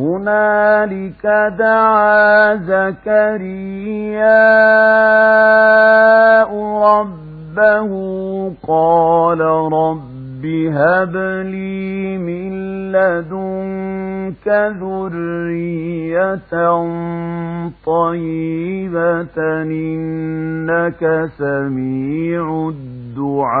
هنالك دعا زكرياء ربه قال رب هب لي من لدنك ذرية طيبة إنك سميع الدعاء.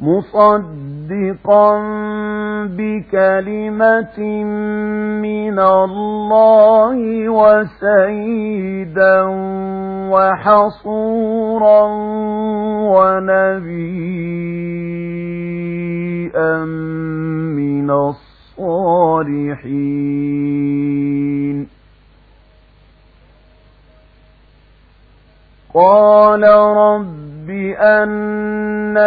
مصدقا بكلمة من الله وسيدا وحصورا ونبيا من الصالحين قال رب بأنا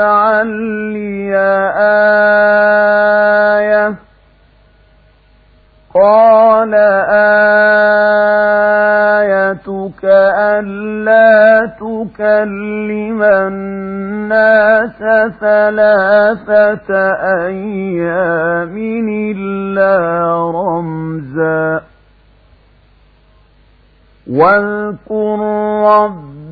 اجعل لي آية. قال آيتك ألا تكلم الناس ثلاثة أيام إلا رمزا. واذكر رب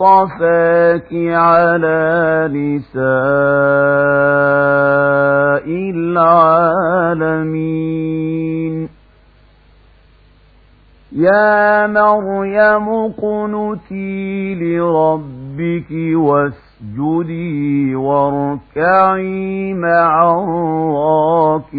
اصطفاك على نساء العالمين. يا مريم قنتي لربك واسجدي واركعي مع الراكعين.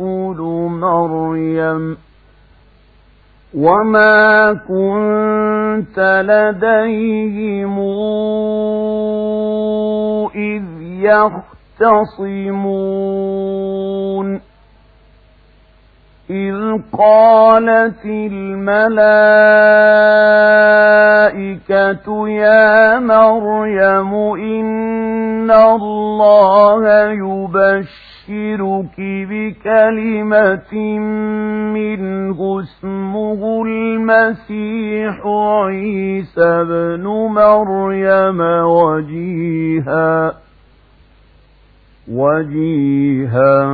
يقول مريم وما كنت لديهم إذ يختصمون إذ قالت الملائكة يا مريم إن الله يبشر يبشرك بكلمة منه اسمه المسيح عيسى بن مريم وجيها وجيها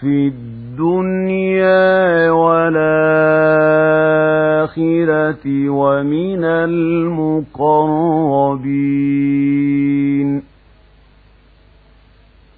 في الدنيا والآخرة ومن المقربين.